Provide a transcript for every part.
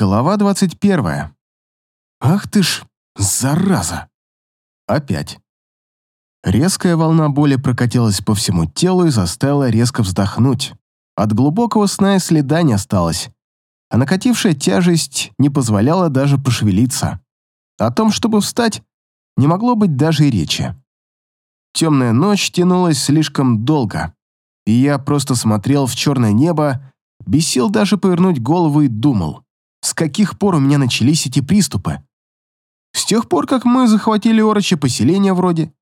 Глава двадцать первая. Ах ты ж, зараза! Опять. Резкая волна боли прокатилась по всему телу и заставила резко вздохнуть. От глубокого сна и следа не осталось, а накатившая тяжесть не позволяла даже пошевелиться. О том, чтобы встать, не могло быть даже и речи. Темная ночь тянулась слишком долго, и я просто смотрел в черное небо, без сил даже повернуть голову и думал, с каких пор у меня начались эти приступы. С тех пор, как мы захватили Орочи поселение вроде.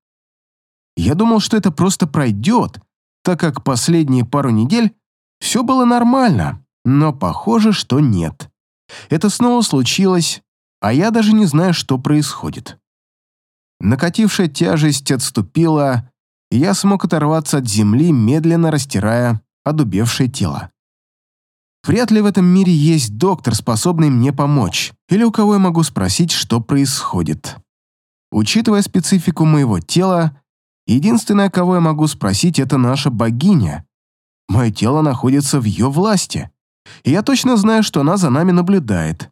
Я думал, что это просто пройдет, так как последние пару недель все было нормально, но похоже, что нет. Это снова случилось, а я даже не знаю, что происходит. Накатившая тяжесть отступила, и я смог оторваться от земли, медленно растирая одубевшее тело. Вряд ли в этом мире есть доктор, способный мне помочь, или у кого я могу спросить, что происходит. Учитывая специфику моего тела, единственное, кого я могу спросить, это наша богиня. Мое тело находится в ее власти, и я точно знаю, что она за нами наблюдает.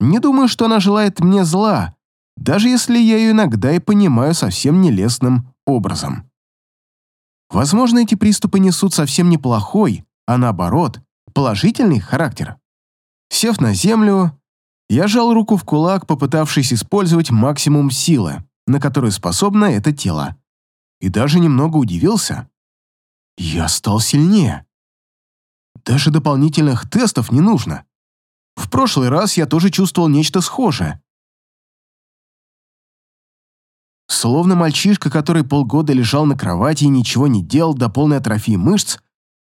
Не думаю, что она желает мне зла, даже если я ее иногда и понимаю совсем нелестным образом. Возможно, эти приступы несут совсем неплохой, а наоборот, положительный характер. Сев на землю, я жал руку в кулак, попытавшись использовать максимум силы, на которую способно это тело. И даже немного удивился. Я стал сильнее. Даже дополнительных тестов не нужно. В прошлый раз я тоже чувствовал нечто схожее. Словно мальчишка, который полгода лежал на кровати и ничего не делал до полной атрофии мышц,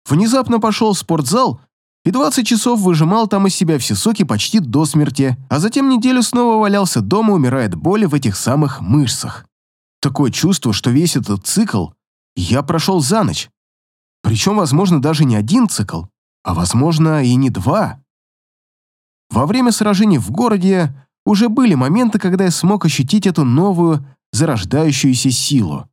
внезапно пошел в спортзал и 20 часов выжимал там из себя все соки почти до смерти, а затем неделю снова валялся дома, умирая от боли в этих самых мышцах. Такое чувство, что весь этот цикл я прошел за ночь. Причем, возможно, даже не один цикл, а, возможно, и не два. Во время сражений в городе уже были моменты, когда я смог ощутить эту новую, зарождающуюся силу.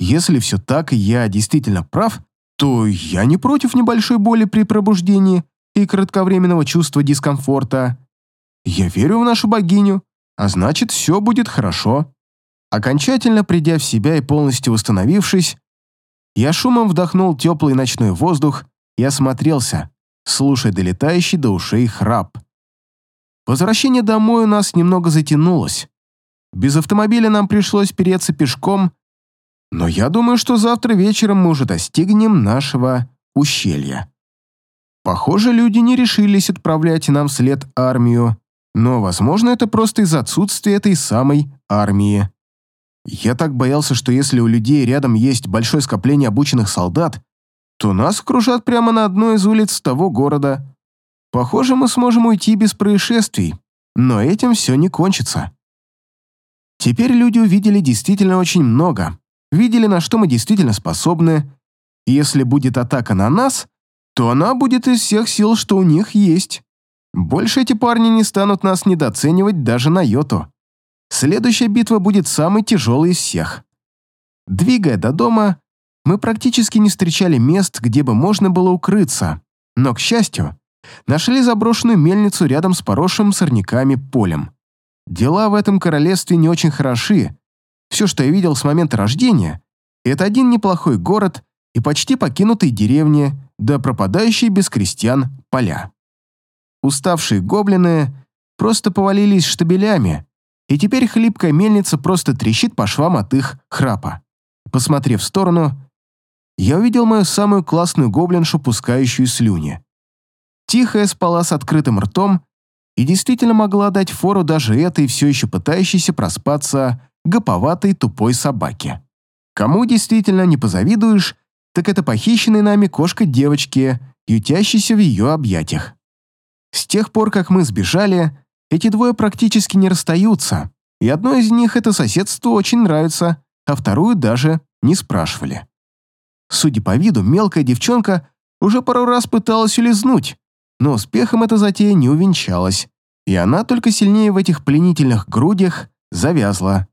Если все так, и я действительно прав, то я не против небольшой боли при пробуждении и кратковременного чувства дискомфорта. Я верю в нашу богиню, а значит, все будет хорошо. Окончательно придя в себя и полностью восстановившись, я шумом вдохнул теплый ночной воздух и осмотрелся, слушая долетающий до ушей храп. Возвращение домой у нас немного затянулось. Без автомобиля нам пришлось переться пешком, но я думаю, что завтра вечером мы уже достигнем нашего ущелья. Похоже, люди не решились отправлять нам вслед армию, но, возможно, это просто из-за отсутствия этой самой армии. Я так боялся, что если у людей рядом есть большое скопление обученных солдат, то нас окружат прямо на одной из улиц того города. Похоже, мы сможем уйти без происшествий, но этим все не кончится. Теперь люди увидели действительно очень много, видели, на что мы действительно способны, и если будет атака на нас, то она будет из всех сил, что у них есть. Больше эти парни не станут нас недооценивать даже на йоту. Следующая битва будет самой тяжелой из всех. Двигая до дома, мы практически не встречали мест, где бы можно было укрыться, но, к счастью, нашли заброшенную мельницу рядом с поросшим сорняками полем. Дела в этом королевстве не очень хороши, все, что я видел с момента рождения, это один неплохой город и почти покинутые деревни, да пропадающие без крестьян поля. Уставшие гоблины просто повалились штабелями, и теперь хлипкая мельница просто трещит по швам от их храпа. Посмотрев в сторону, я увидел мою самую классную гоблиншу, пускающую слюни. Тихая спала с открытым ртом и действительно могла дать фору даже этой все еще пытающейся проспаться гоповатой тупой собаки. Кому действительно не позавидуешь, так это похищенной нами кошка девочки, ютящейся в ее объятиях. С тех пор, как мы сбежали, эти двое практически не расстаются, и одной из них это соседство очень нравится, а вторую даже не спрашивали. Судя по виду, мелкая девчонка уже пару раз пыталась улизнуть, но успехом эта затея не увенчалась, и она только сильнее в этих пленительных грудях завязла.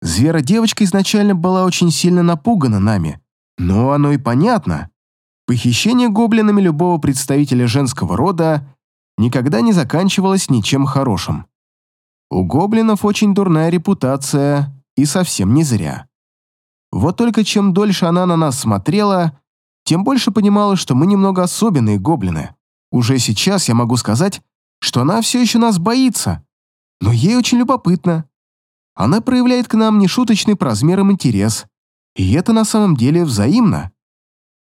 Звера-девочка изначально была очень сильно напугана нами, но оно и понятно. Похищение гоблинами любого представителя женского рода никогда не заканчивалась ничем хорошим. У гоблинов очень дурная репутация, и совсем не зря. Вот только чем дольше она на нас смотрела, тем больше понимала, что мы немного особенные гоблины. Уже сейчас я могу сказать, что она все еще нас боится, но ей очень любопытно. Она проявляет к нам нешуточный по размерам интерес, и это на самом деле взаимно.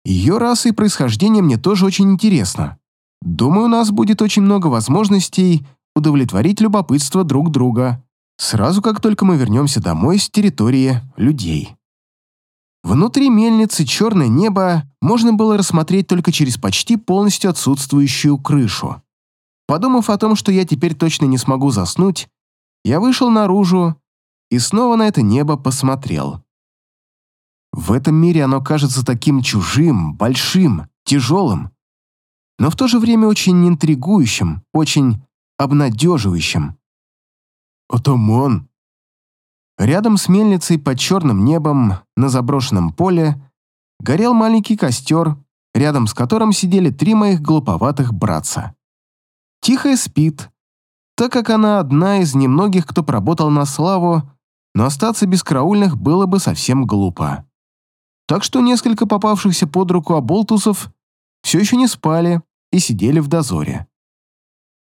Ее раса и происхождение мне тоже очень интересно. Думаю, у нас будет очень много возможностей удовлетворить любопытство друг друга, сразу как только мы вернемся домой с территории людей. Внутри мельницы черное небо можно было рассмотреть только через почти полностью отсутствующую крышу. Подумав о том, что я теперь точно не смогу заснуть, я вышел наружу и снова на это небо посмотрел. В этом мире оно кажется таким чужим, большим, тяжелым, но в то же время очень интригующим, очень обнадеживающим. «Атаман!» Рядом с мельницей под черным небом на заброшенном поле горел маленький костер, рядом с которым сидели три моих глуповатых братца. Тихая спит, так как она одна из немногих, кто поработал на славу, но остаться без караульных было бы совсем глупо. Так что несколько попавшихся под руку оболтусов все еще не спали и сидели в дозоре.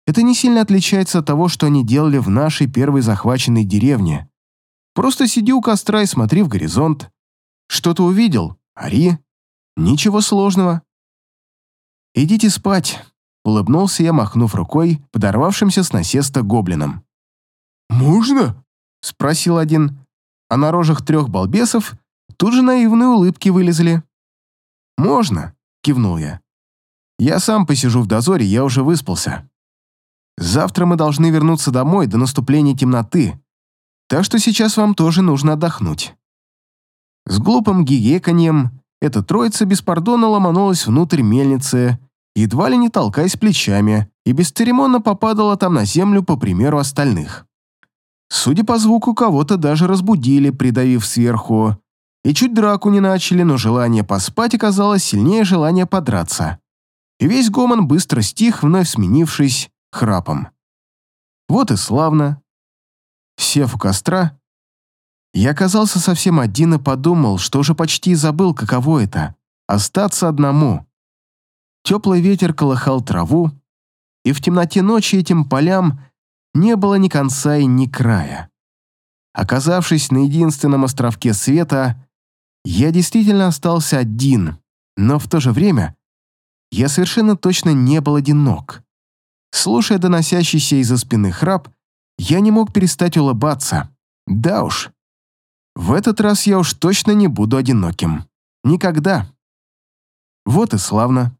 Это не сильно отличается от того, что они делали в нашей первой захваченной деревне, Просто сиди у костра и смотри в горизонт. Что-то увидел? Ари. Ничего сложного. Идите спать, улыбнулся я, махнув рукой подорвавшимся с насеста гоблином. «Можно?» — спросил один, а на рожах трех балбесов тут же наивные улыбки вылезли. «Можно», — кивнул я. «Я сам посижу в дозоре, я уже выспался. Завтра мы должны вернуться домой до наступления темноты, так что сейчас вам тоже нужно отдохнуть». С глупым гигеканьем эта троица беспардонно ломанулась внутрь мельницы, едва ли не толкаясь плечами, и бесцеремонно попадала там на землю по примеру остальных. Судя по звуку, кого-то даже разбудили, придавив сверху, и чуть драку не начали, но желание поспать оказалось сильнее желания подраться. И весь гомон быстро стих, вновь сменившись храпом. Вот и славно. Сев у костра, я оказался совсем один и подумал, что уже почти забыл, каково это — остаться одному. Теплый ветер колыхал траву, и в темноте ночи этим полям не было ни конца и ни края. Оказавшись на единственном островке света, я действительно остался один, но в то же время я совершенно точно не был одинок. Слушая доносящийся из-за спины храп, я не мог перестать улыбаться. Да уж. В этот раз я уж точно не буду одиноким. Никогда. Вот и славно.